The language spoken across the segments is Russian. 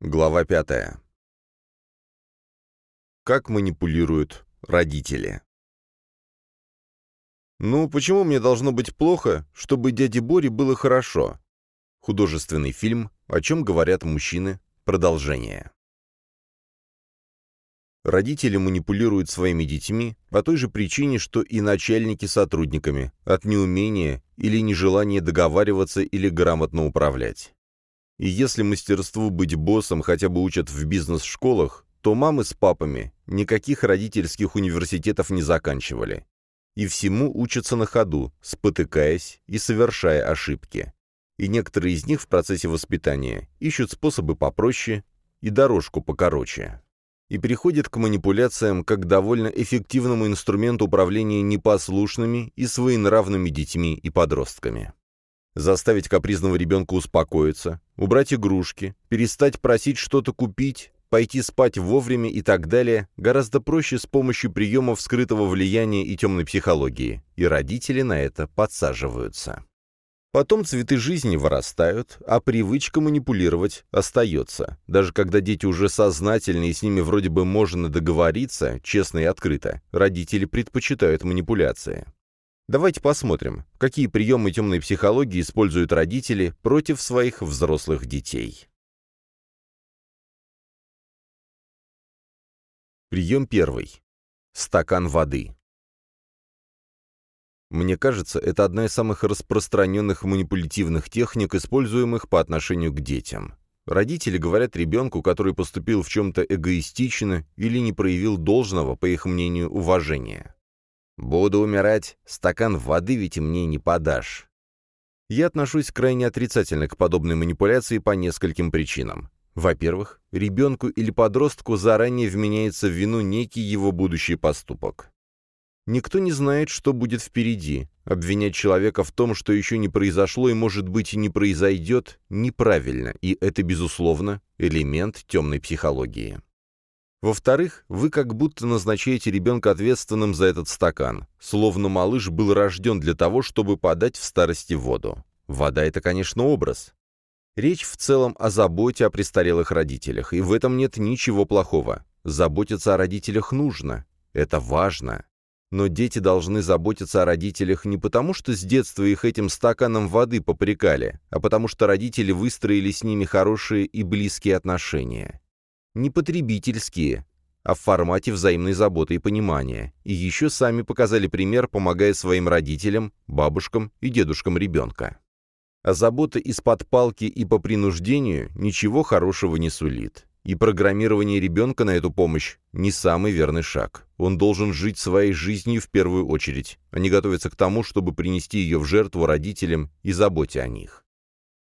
Глава пятая. Как манипулируют родители? Ну, почему мне должно быть плохо, чтобы дяде Боре было хорошо? Художественный фильм «О чем говорят мужчины?» Продолжение. Родители манипулируют своими детьми по той же причине, что и начальники сотрудниками, от неумения или нежелания договариваться или грамотно управлять. И если мастерству быть боссом хотя бы учат в бизнес-школах, то мамы с папами никаких родительских университетов не заканчивали. И всему учатся на ходу, спотыкаясь и совершая ошибки. И некоторые из них в процессе воспитания ищут способы попроще и дорожку покороче. И переходят к манипуляциям как довольно эффективному инструменту управления непослушными и своенравными детьми и подростками заставить капризного ребенка успокоиться, убрать игрушки, перестать просить что-то купить, пойти спать вовремя и так далее, гораздо проще с помощью приемов скрытого влияния и темной психологии, и родители на это подсаживаются. Потом цветы жизни вырастают, а привычка манипулировать остается. Даже когда дети уже сознательны и с ними вроде бы можно договориться, честно и открыто, родители предпочитают манипуляции. Давайте посмотрим, какие приемы темной психологии используют родители против своих взрослых детей. Прием первый. Стакан воды. Мне кажется, это одна из самых распространенных манипулятивных техник, используемых по отношению к детям. Родители говорят ребенку, который поступил в чем-то эгоистично или не проявил должного, по их мнению, уважения. Буду умирать, стакан воды ведь мне не подашь. Я отношусь крайне отрицательно к подобной манипуляции по нескольким причинам. Во-первых, ребенку или подростку заранее вменяется в вину некий его будущий поступок. Никто не знает, что будет впереди. Обвинять человека в том, что еще не произошло и, может быть, не произойдет, неправильно, и это, безусловно, элемент темной психологии. Во-вторых, вы как будто назначаете ребенка ответственным за этот стакан, словно малыш был рожден для того, чтобы подать в старости воду. Вода — это, конечно, образ. Речь в целом о заботе о престарелых родителях, и в этом нет ничего плохого. Заботиться о родителях нужно. Это важно. Но дети должны заботиться о родителях не потому, что с детства их этим стаканом воды попрекали, а потому что родители выстроили с ними хорошие и близкие отношения не потребительские, а в формате взаимной заботы и понимания, и еще сами показали пример, помогая своим родителям, бабушкам и дедушкам ребенка. А забота из-под палки и по принуждению ничего хорошего не сулит. И программирование ребенка на эту помощь не самый верный шаг. Он должен жить своей жизнью в первую очередь, а не готовиться к тому, чтобы принести ее в жертву родителям и заботе о них.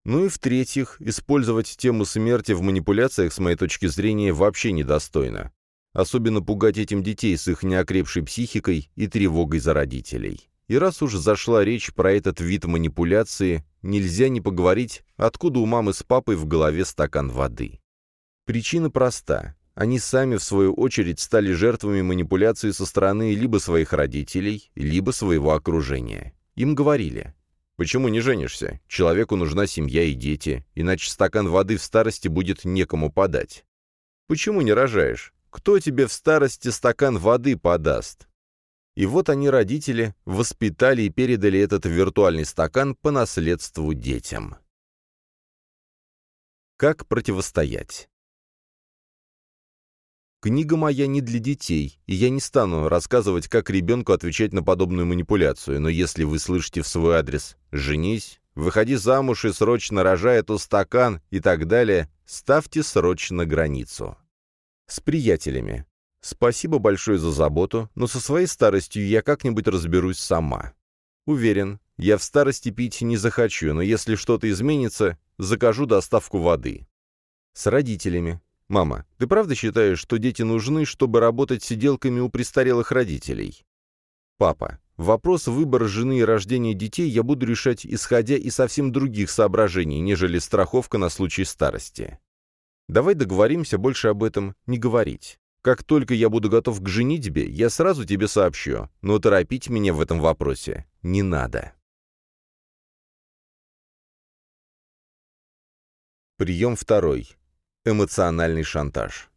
Ну и в-третьих, использовать тему смерти в манипуляциях, с моей точки зрения, вообще недостойно. Особенно пугать этим детей с их неокрепшей психикой и тревогой за родителей. И раз уж зашла речь про этот вид манипуляции, нельзя не поговорить, откуда у мамы с папой в голове стакан воды. Причина проста. Они сами, в свою очередь, стали жертвами манипуляции со стороны либо своих родителей, либо своего окружения. Им говорили, Почему не женишься? Человеку нужна семья и дети, иначе стакан воды в старости будет некому подать. Почему не рожаешь? Кто тебе в старости стакан воды подаст? И вот они, родители, воспитали и передали этот виртуальный стакан по наследству детям. Как противостоять? Книга моя не для детей, и я не стану рассказывать, как ребенку отвечать на подобную манипуляцию, но если вы слышите в свой адрес «женись», «выходи замуж и срочно рожай, то стакан» и так далее, ставьте срочно границу. С приятелями. Спасибо большое за заботу, но со своей старостью я как-нибудь разберусь сама. Уверен, я в старости пить не захочу, но если что-то изменится, закажу доставку воды. С родителями. «Мама, ты правда считаешь, что дети нужны, чтобы работать сиделками у престарелых родителей?» «Папа, вопрос выбора жены и рождения детей я буду решать, исходя из совсем других соображений, нежели страховка на случай старости. Давай договоримся больше об этом не говорить. Как только я буду готов к женитьбе, я сразу тебе сообщу, но торопить меня в этом вопросе не надо». Прием второй. Эмоциональный шантаж.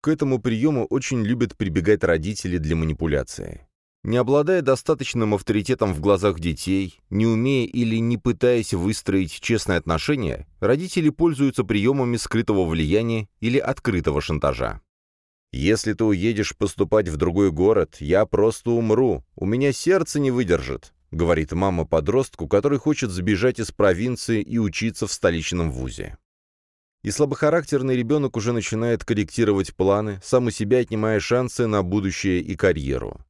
К этому приему очень любят прибегать родители для манипуляции. Не обладая достаточным авторитетом в глазах детей, не умея или не пытаясь выстроить честные отношения, родители пользуются приемами скрытого влияния или открытого шантажа. «Если ты уедешь поступать в другой город, я просто умру, у меня сердце не выдержит», говорит мама подростку, который хочет сбежать из провинции и учиться в столичном вузе. И слабохарактерный ребенок уже начинает корректировать планы, сам у себя отнимая шансы на будущее и карьеру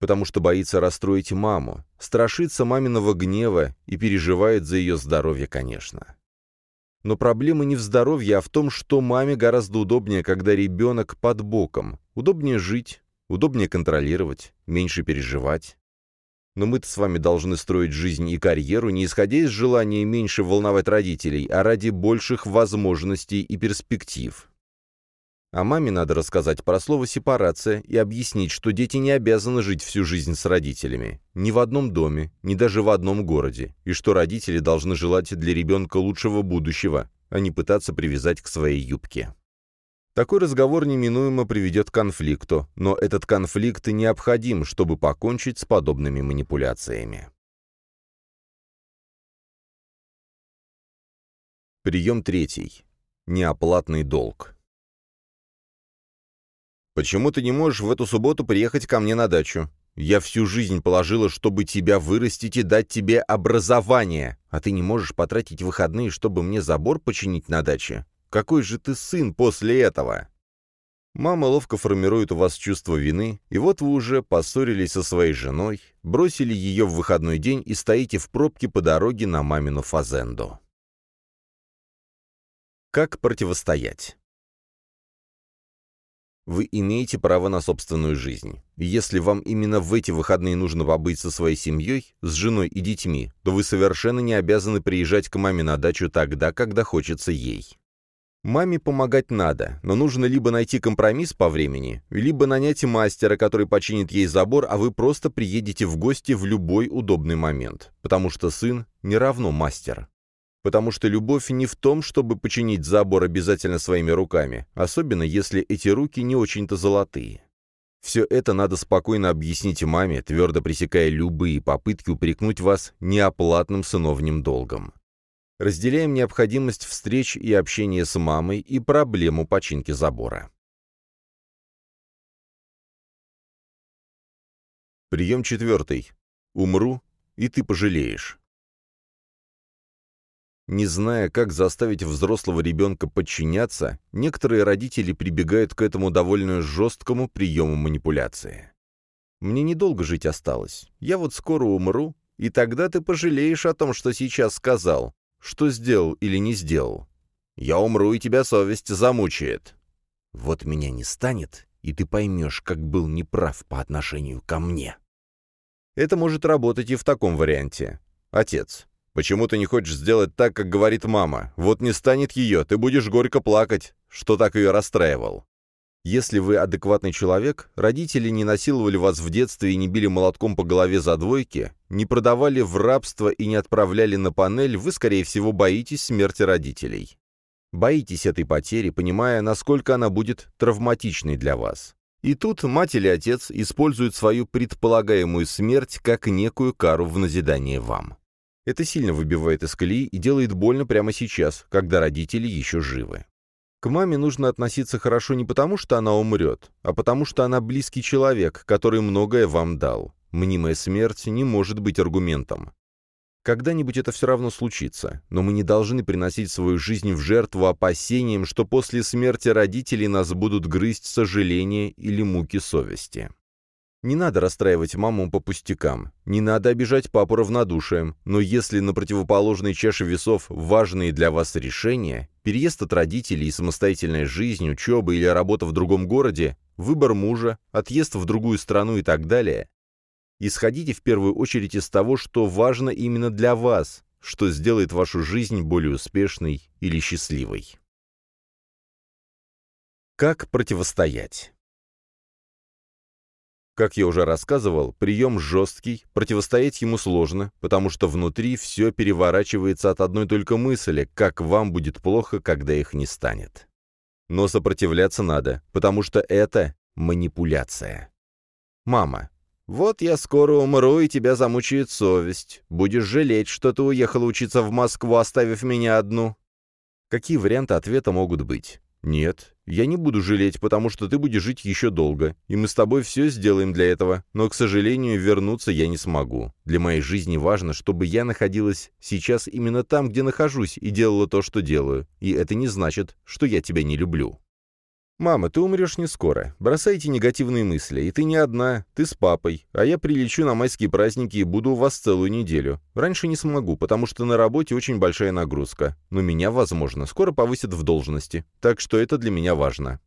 потому что боится расстроить маму, страшится маминого гнева и переживает за ее здоровье, конечно. Но проблема не в здоровье, а в том, что маме гораздо удобнее, когда ребенок под боком. Удобнее жить, удобнее контролировать, меньше переживать. Но мы-то с вами должны строить жизнь и карьеру не исходя из желания меньше волновать родителей, а ради больших возможностей и перспектив. А маме надо рассказать про слово «сепарация» и объяснить, что дети не обязаны жить всю жизнь с родителями. Ни в одном доме, ни даже в одном городе. И что родители должны желать для ребенка лучшего будущего, а не пытаться привязать к своей юбке. Такой разговор неминуемо приведет к конфликту, но этот конфликт необходим, чтобы покончить с подобными манипуляциями. Прием третий. Неоплатный долг. «Почему ты не можешь в эту субботу приехать ко мне на дачу? Я всю жизнь положила, чтобы тебя вырастить и дать тебе образование, а ты не можешь потратить выходные, чтобы мне забор починить на даче. Какой же ты сын после этого?» Мама ловко формирует у вас чувство вины, и вот вы уже поссорились со своей женой, бросили ее в выходной день и стоите в пробке по дороге на мамину фазенду. Как противостоять? Вы имеете право на собственную жизнь. если вам именно в эти выходные нужно побыть со своей семьей, с женой и детьми, то вы совершенно не обязаны приезжать к маме на дачу тогда, когда хочется ей. Маме помогать надо, но нужно либо найти компромисс по времени, либо нанять мастера, который починит ей забор, а вы просто приедете в гости в любой удобный момент, потому что сын не равно мастер потому что любовь не в том, чтобы починить забор обязательно своими руками, особенно если эти руки не очень-то золотые. Все это надо спокойно объяснить маме, твердо пресекая любые попытки упрекнуть вас неоплатным сыновним долгом. Разделяем необходимость встреч и общения с мамой и проблему починки забора. Прием четвертый. Умру, и ты пожалеешь. Не зная, как заставить взрослого ребенка подчиняться, некоторые родители прибегают к этому довольно жесткому приему манипуляции. «Мне недолго жить осталось. Я вот скоро умру, и тогда ты пожалеешь о том, что сейчас сказал, что сделал или не сделал. Я умру, и тебя совесть замучает. Вот меня не станет, и ты поймешь, как был неправ по отношению ко мне». Это может работать и в таком варианте. Отец. Почему ты не хочешь сделать так, как говорит мама? Вот не станет ее, ты будешь горько плакать, что так ее расстраивал. Если вы адекватный человек, родители не насиловали вас в детстве и не били молотком по голове за двойки, не продавали в рабство и не отправляли на панель, вы, скорее всего, боитесь смерти родителей. Боитесь этой потери, понимая, насколько она будет травматичной для вас. И тут мать или отец используют свою предполагаемую смерть как некую кару в назидание вам. Это сильно выбивает из колеи и делает больно прямо сейчас, когда родители еще живы. К маме нужно относиться хорошо не потому, что она умрет, а потому, что она близкий человек, который многое вам дал. Мнимая смерть не может быть аргументом. Когда-нибудь это все равно случится, но мы не должны приносить свою жизнь в жертву опасением, что после смерти родителей нас будут грызть сожаления или муки совести. Не надо расстраивать маму по пустякам, не надо обижать папу равнодушием, но если на противоположной чаше весов важные для вас решения, переезд от родителей, самостоятельная жизнь, учеба или работа в другом городе, выбор мужа, отъезд в другую страну и так далее, исходите в первую очередь из того, что важно именно для вас, что сделает вашу жизнь более успешной или счастливой. Как противостоять? Как я уже рассказывал, прием жесткий, противостоять ему сложно, потому что внутри все переворачивается от одной только мысли, как вам будет плохо, когда их не станет. Но сопротивляться надо, потому что это манипуляция. Мама. «Вот я скоро умру, и тебя замучает совесть. Будешь жалеть, что ты уехала учиться в Москву, оставив меня одну». Какие варианты ответа могут быть? «Нет, я не буду жалеть, потому что ты будешь жить еще долго, и мы с тобой все сделаем для этого, но, к сожалению, вернуться я не смогу. Для моей жизни важно, чтобы я находилась сейчас именно там, где нахожусь, и делала то, что делаю, и это не значит, что я тебя не люблю». «Мама, ты умрешь не скоро. Бросайте негативные мысли. И ты не одна, ты с папой. А я прилечу на майские праздники и буду у вас целую неделю. Раньше не смогу, потому что на работе очень большая нагрузка. Но меня, возможно, скоро повысят в должности. Так что это для меня важно».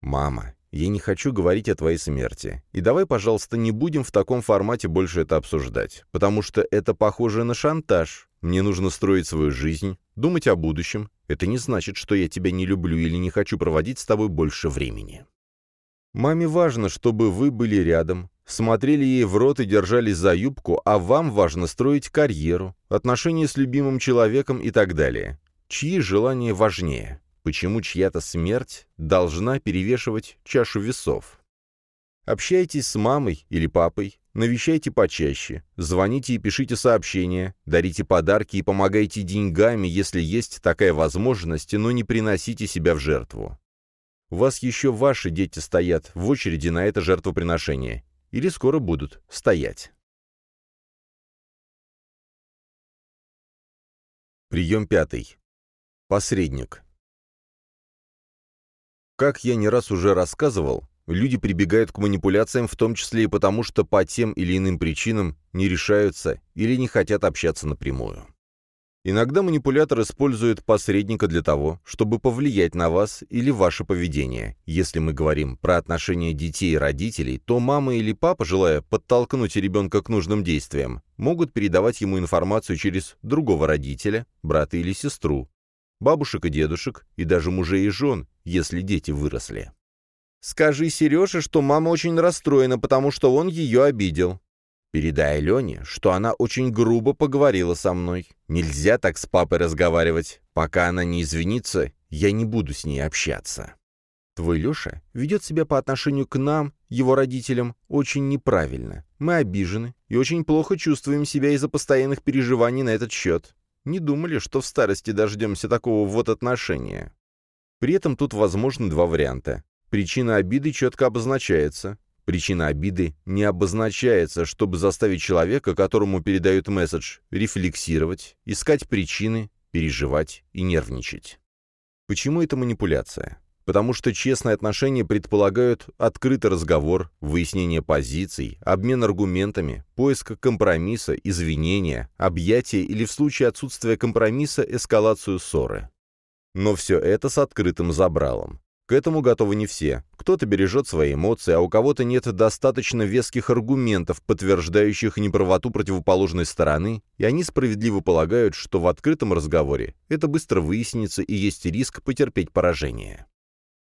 «Мама, я не хочу говорить о твоей смерти. И давай, пожалуйста, не будем в таком формате больше это обсуждать, потому что это похоже на шантаж. Мне нужно строить свою жизнь, думать о будущем. Это не значит, что я тебя не люблю или не хочу проводить с тобой больше времени. Маме важно, чтобы вы были рядом, смотрели ей в рот и держались за юбку, а вам важно строить карьеру, отношения с любимым человеком и так далее. Чьи желания важнее? Почему чья-то смерть должна перевешивать чашу весов? Общайтесь с мамой или папой, навещайте почаще, звоните и пишите сообщения, дарите подарки и помогайте деньгами, если есть такая возможность, но не приносите себя в жертву. У вас еще ваши дети стоят в очереди на это жертвоприношение. Или скоро будут стоять. Прием пятый. Посредник. Как я не раз уже рассказывал, Люди прибегают к манипуляциям в том числе и потому, что по тем или иным причинам не решаются или не хотят общаться напрямую. Иногда манипулятор использует посредника для того, чтобы повлиять на вас или ваше поведение. Если мы говорим про отношения детей и родителей, то мама или папа, желая подтолкнуть ребенка к нужным действиям, могут передавать ему информацию через другого родителя, брата или сестру, бабушек и дедушек, и даже мужей и жен, если дети выросли. Скажи Сереже, что мама очень расстроена, потому что он ее обидел. Передай Лене, что она очень грубо поговорила со мной. Нельзя так с папой разговаривать. Пока она не извинится, я не буду с ней общаться. Твой Леша ведет себя по отношению к нам, его родителям, очень неправильно. Мы обижены и очень плохо чувствуем себя из-за постоянных переживаний на этот счет. Не думали, что в старости дождемся такого вот отношения. При этом тут возможны два варианта. Причина обиды четко обозначается. Причина обиды не обозначается, чтобы заставить человека, которому передают месседж, рефлексировать, искать причины, переживать и нервничать. Почему это манипуляция? Потому что честные отношения предполагают открытый разговор, выяснение позиций, обмен аргументами, поиск компромисса, извинения, объятия или в случае отсутствия компромисса эскалацию ссоры. Но все это с открытым забралом. К этому готовы не все. Кто-то бережет свои эмоции, а у кого-то нет достаточно веских аргументов, подтверждающих неправоту противоположной стороны, и они справедливо полагают, что в открытом разговоре это быстро выяснится и есть риск потерпеть поражение.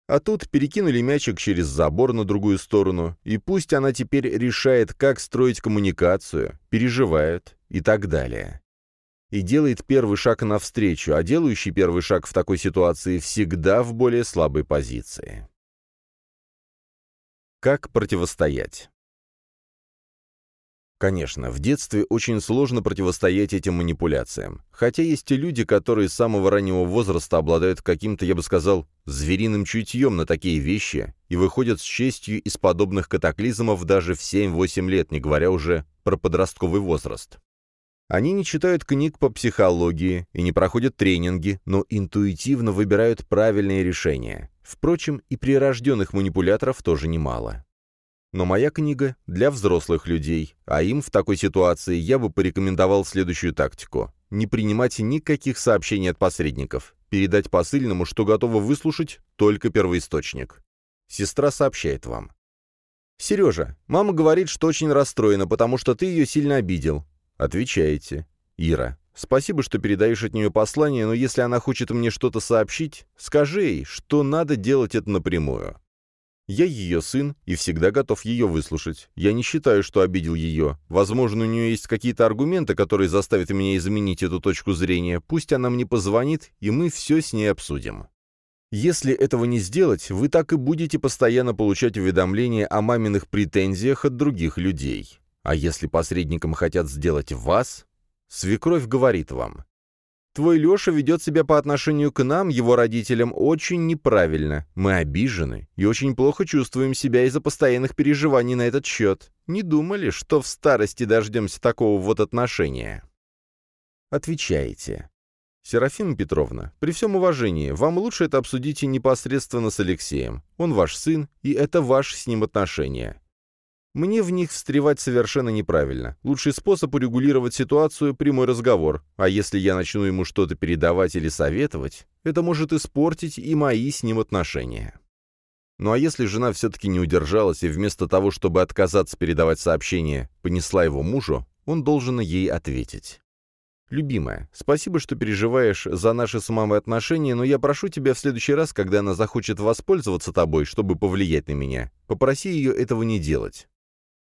А тут перекинули мячик через забор на другую сторону, и пусть она теперь решает, как строить коммуникацию, переживает и так далее и делает первый шаг навстречу, а делающий первый шаг в такой ситуации всегда в более слабой позиции. Как противостоять? Конечно, в детстве очень сложно противостоять этим манипуляциям. Хотя есть и люди, которые с самого раннего возраста обладают каким-то, я бы сказал, звериным чутьем на такие вещи и выходят с честью из подобных катаклизмов даже в 7-8 лет, не говоря уже про подростковый возраст. Они не читают книг по психологии и не проходят тренинги, но интуитивно выбирают правильные решения. Впрочем, и прирожденных манипуляторов тоже немало. Но моя книга для взрослых людей, а им в такой ситуации я бы порекомендовал следующую тактику. Не принимать никаких сообщений от посредников. Передать посыльному, что готова выслушать только первоисточник. Сестра сообщает вам. «Сережа, мама говорит, что очень расстроена, потому что ты ее сильно обидел. Отвечаете. Ира. Спасибо, что передаешь от нее послание, но если она хочет мне что-то сообщить, скажи ей, что надо делать это напрямую. Я ее сын и всегда готов ее выслушать. Я не считаю, что обидел ее. Возможно, у нее есть какие-то аргументы, которые заставят меня изменить эту точку зрения. Пусть она мне позвонит, и мы все с ней обсудим. Если этого не сделать, вы так и будете постоянно получать уведомления о маминых претензиях от других людей. А если посредником хотят сделать вас, свекровь говорит вам, Твой Леша ведет себя по отношению к нам, его родителям, очень неправильно. Мы обижены и очень плохо чувствуем себя из-за постоянных переживаний на этот счет. Не думали, что в старости дождемся такого вот отношения?» Отвечаете. «Серафима Петровна, при всем уважении, вам лучше это обсудите непосредственно с Алексеем. Он ваш сын, и это ваши с ним отношения. Мне в них встревать совершенно неправильно. Лучший способ урегулировать ситуацию – прямой разговор. А если я начну ему что-то передавать или советовать, это может испортить и мои с ним отношения. Ну а если жена все-таки не удержалась и вместо того, чтобы отказаться передавать сообщение, понесла его мужу, он должен ей ответить. «Любимая, спасибо, что переживаешь за наши с мамой отношения, но я прошу тебя в следующий раз, когда она захочет воспользоваться тобой, чтобы повлиять на меня, попроси ее этого не делать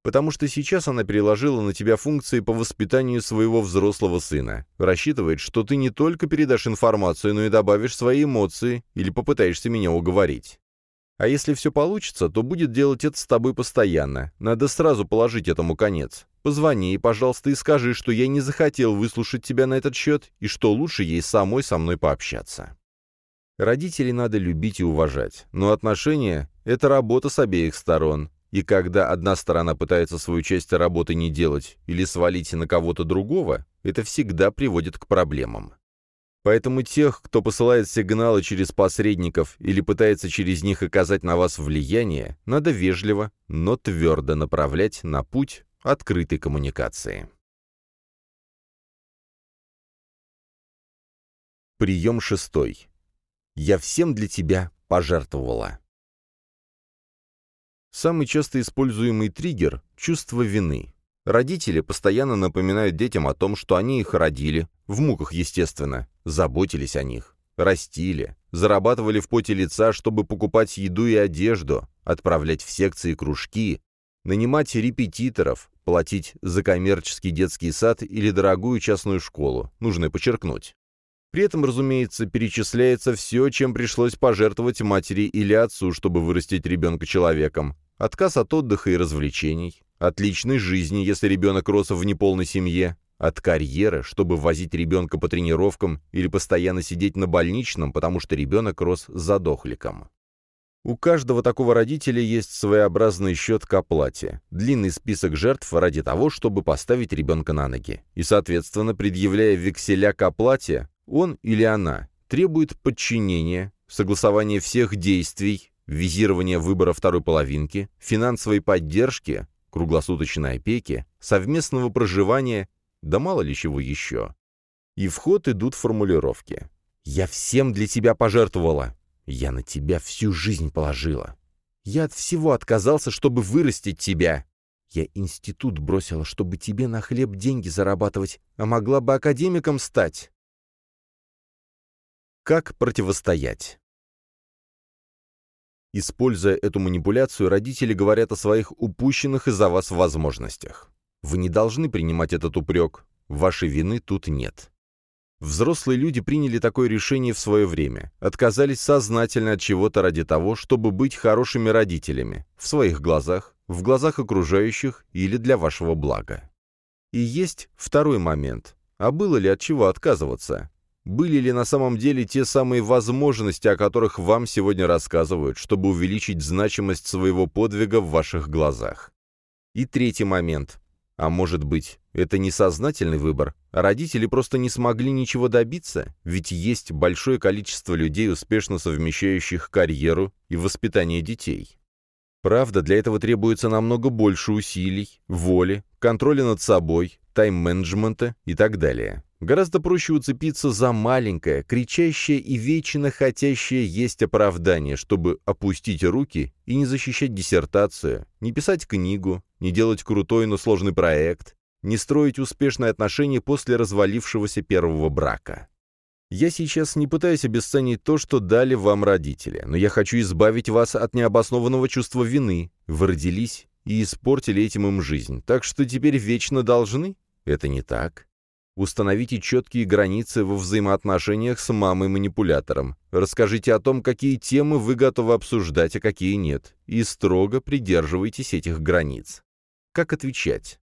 потому что сейчас она переложила на тебя функции по воспитанию своего взрослого сына. Рассчитывает, что ты не только передашь информацию, но и добавишь свои эмоции или попытаешься меня уговорить. А если все получится, то будет делать это с тобой постоянно. Надо сразу положить этому конец. Позвони, пожалуйста, и скажи, что я не захотел выслушать тебя на этот счет, и что лучше ей самой со мной пообщаться. Родителей надо любить и уважать, но отношения — это работа с обеих сторон. И когда одна сторона пытается свою часть работы не делать или свалить на кого-то другого, это всегда приводит к проблемам. Поэтому тех, кто посылает сигналы через посредников или пытается через них оказать на вас влияние, надо вежливо, но твердо направлять на путь открытой коммуникации. Прием шестой. «Я всем для тебя пожертвовала». Самый часто используемый триггер – чувство вины. Родители постоянно напоминают детям о том, что они их родили, в муках, естественно, заботились о них, растили, зарабатывали в поте лица, чтобы покупать еду и одежду, отправлять в секции кружки, нанимать репетиторов, платить за коммерческий детский сад или дорогую частную школу, нужно подчеркнуть. При этом, разумеется, перечисляется все, чем пришлось пожертвовать матери или отцу, чтобы вырастить ребенка человеком. Отказ от отдыха и развлечений, от личной жизни, если ребенок рос в неполной семье, от карьеры, чтобы возить ребенка по тренировкам или постоянно сидеть на больничном, потому что ребенок рос задохликом. У каждого такого родителя есть своеобразный счет к оплате, длинный список жертв ради того, чтобы поставить ребенка на ноги. И, соответственно, предъявляя векселя к оплате, он или она требует подчинения, согласования всех действий, визирования выбора второй половинки, финансовой поддержки, круглосуточной опеки, совместного проживания, да мало ли чего еще. И в ход идут формулировки. «Я всем для тебя пожертвовала. Я на тебя всю жизнь положила. Я от всего отказался, чтобы вырастить тебя. Я институт бросила, чтобы тебе на хлеб деньги зарабатывать, а могла бы академиком стать. Как противостоять? Используя эту манипуляцию, родители говорят о своих упущенных из-за вас возможностях. Вы не должны принимать этот упрек. Вашей вины тут нет. Взрослые люди приняли такое решение в свое время, отказались сознательно от чего-то ради того, чтобы быть хорошими родителями, в своих глазах, в глазах окружающих или для вашего блага. И есть второй момент. А было ли от чего отказываться? Были ли на самом деле те самые возможности, о которых вам сегодня рассказывают, чтобы увеличить значимость своего подвига в ваших глазах? И третий момент. А может быть, это несознательный выбор, родители просто не смогли ничего добиться? Ведь есть большое количество людей, успешно совмещающих карьеру и воспитание детей. Правда, для этого требуется намного больше усилий, воли, контроля над собой, тайм-менеджмента и так далее. Гораздо проще уцепиться за маленькое, кричащее и вечно хотящее есть оправдание, чтобы опустить руки и не защищать диссертацию, не писать книгу, не делать крутой, но сложный проект, не строить успешные отношения после развалившегося первого брака. Я сейчас не пытаюсь обесценить то, что дали вам родители, но я хочу избавить вас от необоснованного чувства вины. Вы родились и испортили этим им жизнь, так что теперь вечно должны? Это не так. Установите четкие границы во взаимоотношениях с мамой-манипулятором. Расскажите о том, какие темы вы готовы обсуждать, а какие нет. И строго придерживайтесь этих границ. Как отвечать?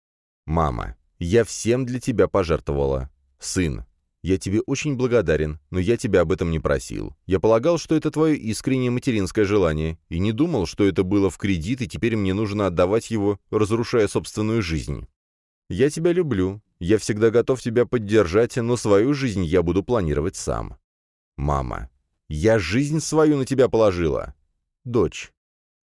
Мама. Я всем для тебя пожертвовала. Сын. Я тебе очень благодарен, но я тебя об этом не просил. Я полагал, что это твое искреннее материнское желание, и не думал, что это было в кредит, и теперь мне нужно отдавать его, разрушая собственную жизнь. Я тебя люблю, я всегда готов тебя поддержать, но свою жизнь я буду планировать сам. Мама. Я жизнь свою на тебя положила. Дочь.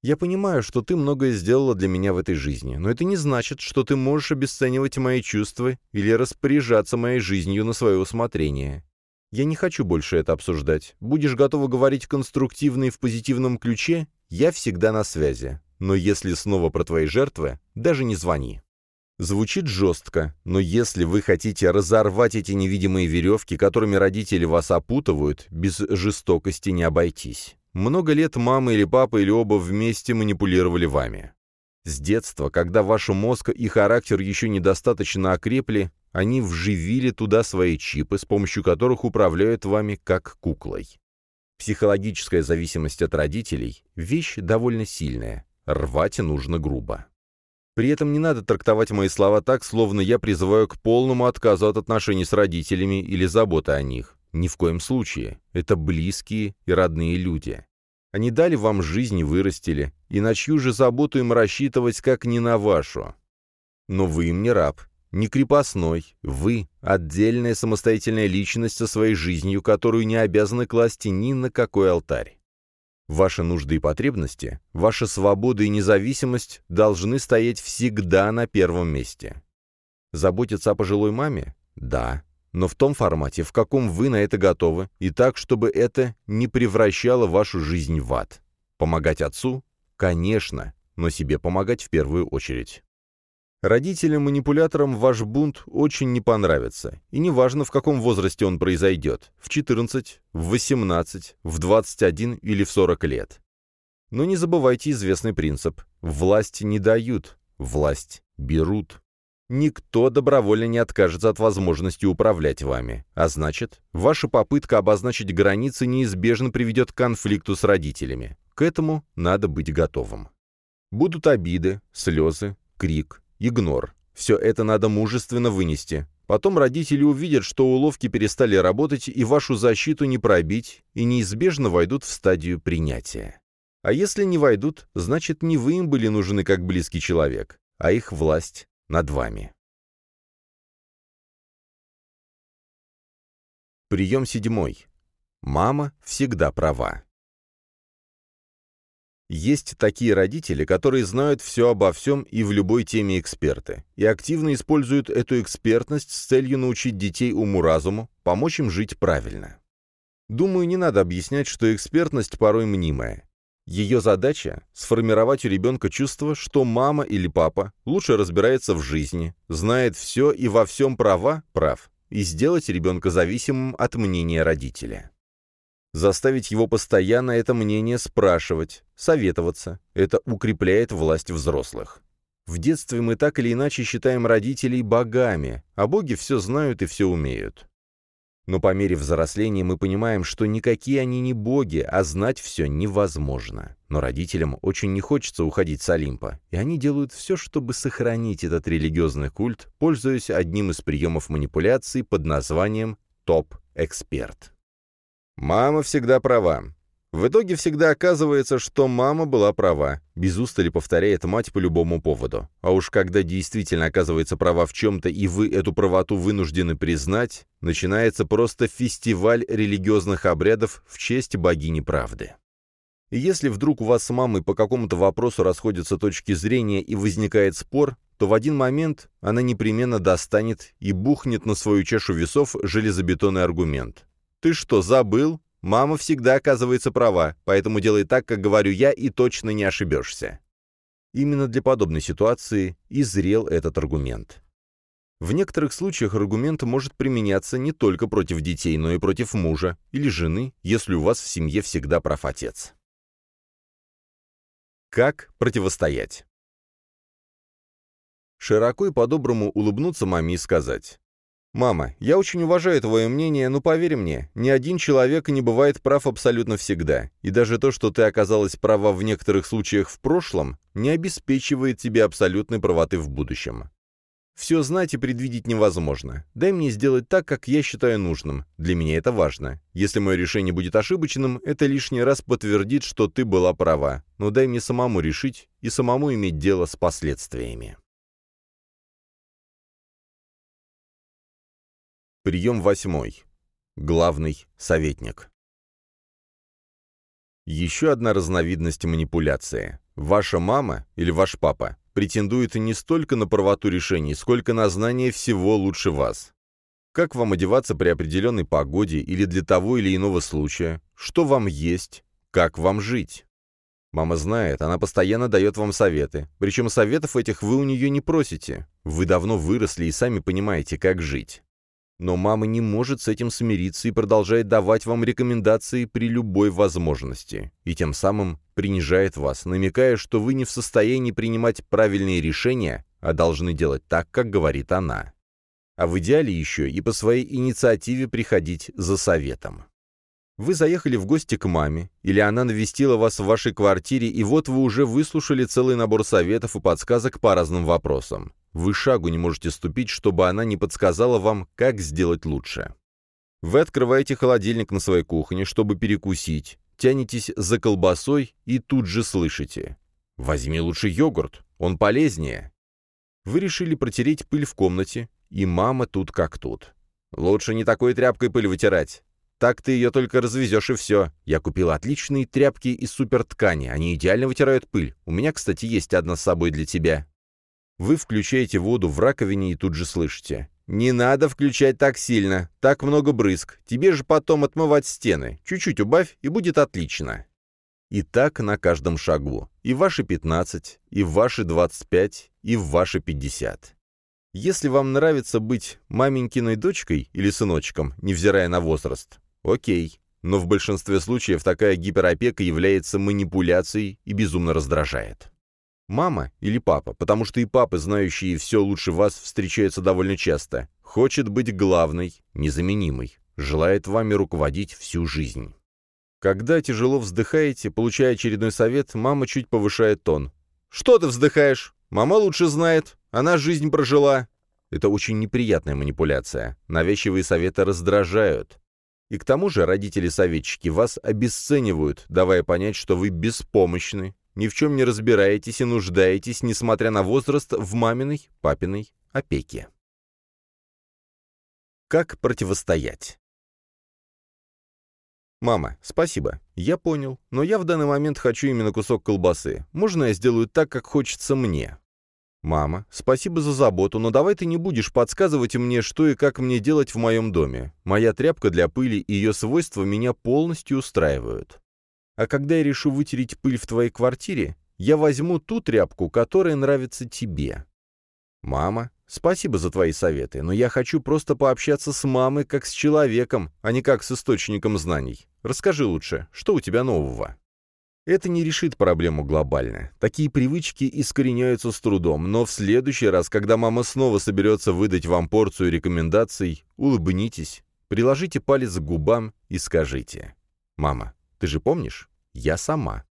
Я понимаю, что ты многое сделала для меня в этой жизни, но это не значит, что ты можешь обесценивать мои чувства или распоряжаться моей жизнью на свое усмотрение. Я не хочу больше это обсуждать. Будешь готова говорить конструктивно и в позитивном ключе, я всегда на связи. Но если снова про твои жертвы, даже не звони. Звучит жестко, но если вы хотите разорвать эти невидимые веревки, которыми родители вас опутывают, без жестокости не обойтись. Много лет мама или папа или оба вместе манипулировали вами. С детства, когда ваш мозг и характер еще недостаточно окрепли, они вживили туда свои чипы, с помощью которых управляют вами как куклой. Психологическая зависимость от родителей – вещь довольно сильная. Рвать нужно грубо. При этом не надо трактовать мои слова так, словно я призываю к полному отказу от отношений с родителями или заботы о них. Ни в коем случае. Это близкие и родные люди. Они дали вам жизнь и вырастили, и на чью же заботу им рассчитывать, как не на вашу? Но вы им не раб, не крепостной, вы — отдельная самостоятельная личность со своей жизнью, которую не обязаны класть ни на какой алтарь. Ваши нужды и потребности, ваша свобода и независимость должны стоять всегда на первом месте. Заботиться о пожилой маме? Да. Но в том формате, в каком вы на это готовы, и так, чтобы это не превращало вашу жизнь в ад. Помогать отцу? Конечно, но себе помогать в первую очередь. Родителям-манипуляторам ваш бунт очень не понравится, и неважно, в каком возрасте он произойдет – в 14, в 18, в 21 или в 40 лет. Но не забывайте известный принцип – власть не дают, власть берут. Никто добровольно не откажется от возможности управлять вами, а значит, ваша попытка обозначить границы неизбежно приведет к конфликту с родителями. К этому надо быть готовым. Будут обиды, слезы, крик, игнор. Все это надо мужественно вынести. Потом родители увидят, что уловки перестали работать и вашу защиту не пробить, и неизбежно войдут в стадию принятия. А если не войдут, значит, не вы им были нужны как близкий человек, а их власть над вами. Прием седьмой. Мама всегда права. Есть такие родители, которые знают все обо всем и в любой теме эксперты, и активно используют эту экспертность с целью научить детей уму-разуму, помочь им жить правильно. Думаю, не надо объяснять, что экспертность порой мнимая. Ее задача — сформировать у ребенка чувство, что мама или папа лучше разбирается в жизни, знает все и во всем права — прав, и сделать ребенка зависимым от мнения родителя. Заставить его постоянно это мнение спрашивать, советоваться. Это укрепляет власть взрослых. В детстве мы так или иначе считаем родителей богами, а боги все знают и все умеют. Но по мере взросления мы понимаем, что никакие они не боги, а знать все невозможно. Но родителям очень не хочется уходить с Олимпа, и они делают все, чтобы сохранить этот религиозный культ, пользуясь одним из приемов манипуляции под названием «топ-эксперт». Мама всегда права. В итоге всегда оказывается, что мама была права, без устали повторяет мать по любому поводу. А уж когда действительно оказывается права в чем-то, и вы эту правоту вынуждены признать, начинается просто фестиваль религиозных обрядов в честь богини правды. И если вдруг у вас с мамой по какому-то вопросу расходятся точки зрения и возникает спор, то в один момент она непременно достанет и бухнет на свою чашу весов железобетонный аргумент. «Ты что, забыл? Мама всегда оказывается права, поэтому делай так, как говорю я, и точно не ошибешься». Именно для подобной ситуации и зрел этот аргумент. В некоторых случаях аргумент может применяться не только против детей, но и против мужа или жены, если у вас в семье всегда прав отец. Как противостоять? Широко и по-доброму улыбнуться маме и сказать. «Мама, я очень уважаю твое мнение, но поверь мне, ни один человек не бывает прав абсолютно всегда, и даже то, что ты оказалась права в некоторых случаях в прошлом, не обеспечивает тебе абсолютной правоты в будущем. Все знать и предвидеть невозможно. Дай мне сделать так, как я считаю нужным. Для меня это важно. Если мое решение будет ошибочным, это лишний раз подтвердит, что ты была права. Но дай мне самому решить и самому иметь дело с последствиями. Прием восьмой. Главный советник. Еще одна разновидность манипуляции. Ваша мама или ваш папа претендует не столько на правоту решений, сколько на знание всего лучше вас. Как вам одеваться при определенной погоде или для того или иного случая? Что вам есть? Как вам жить? Мама знает, она постоянно дает вам советы. Причем советов этих вы у нее не просите. Вы давно выросли и сами понимаете, как жить. Но мама не может с этим смириться и продолжает давать вам рекомендации при любой возможности, и тем самым принижает вас, намекая, что вы не в состоянии принимать правильные решения, а должны делать так, как говорит она. А в идеале еще и по своей инициативе приходить за советом. Вы заехали в гости к маме, или она навестила вас в вашей квартире, и вот вы уже выслушали целый набор советов и подсказок по разным вопросам. Вы шагу не можете ступить, чтобы она не подсказала вам, как сделать лучше. Вы открываете холодильник на своей кухне, чтобы перекусить, тянетесь за колбасой и тут же слышите. «Возьми лучше йогурт, он полезнее». Вы решили протереть пыль в комнате, и мама тут как тут. «Лучше не такой тряпкой пыль вытирать. Так ты ее только развезешь и все. Я купил отличные тряпки из суперткани, они идеально вытирают пыль. У меня, кстати, есть одна с собой для тебя». Вы включаете воду в раковине и тут же слышите. «Не надо включать так сильно, так много брызг. Тебе же потом отмывать стены. Чуть-чуть убавь, и будет отлично». И так на каждом шагу. И ваши 15, и ваши 25, и ваши 50. Если вам нравится быть маменькиной дочкой или сыночком, невзирая на возраст, окей. Но в большинстве случаев такая гиперопека является манипуляцией и безумно раздражает. Мама или папа, потому что и папы, знающие все лучше вас, встречаются довольно часто, хочет быть главной, незаменимой, желает вами руководить всю жизнь. Когда тяжело вздыхаете, получая очередной совет, мама чуть повышает тон. «Что ты вздыхаешь? Мама лучше знает. Она жизнь прожила». Это очень неприятная манипуляция. Навязчивые советы раздражают. И к тому же родители-советчики вас обесценивают, давая понять, что вы беспомощны, ни в чем не разбираетесь и нуждаетесь, несмотря на возраст, в маминой, папиной опеке. Как противостоять? «Мама, спасибо. Я понял. Но я в данный момент хочу именно кусок колбасы. Можно я сделаю так, как хочется мне?» «Мама, спасибо за заботу, но давай ты не будешь подсказывать мне, что и как мне делать в моем доме. Моя тряпка для пыли и ее свойства меня полностью устраивают. А когда я решу вытереть пыль в твоей квартире, я возьму ту тряпку, которая нравится тебе. Мама, спасибо за твои советы, но я хочу просто пообщаться с мамой как с человеком, а не как с источником знаний. Расскажи лучше, что у тебя нового? Это не решит проблему глобально. Такие привычки искореняются с трудом, но в следующий раз, когда мама снова соберется выдать вам порцию рекомендаций, улыбнитесь, приложите палец к губам и скажите. «Мама, ты же помнишь? Я сама.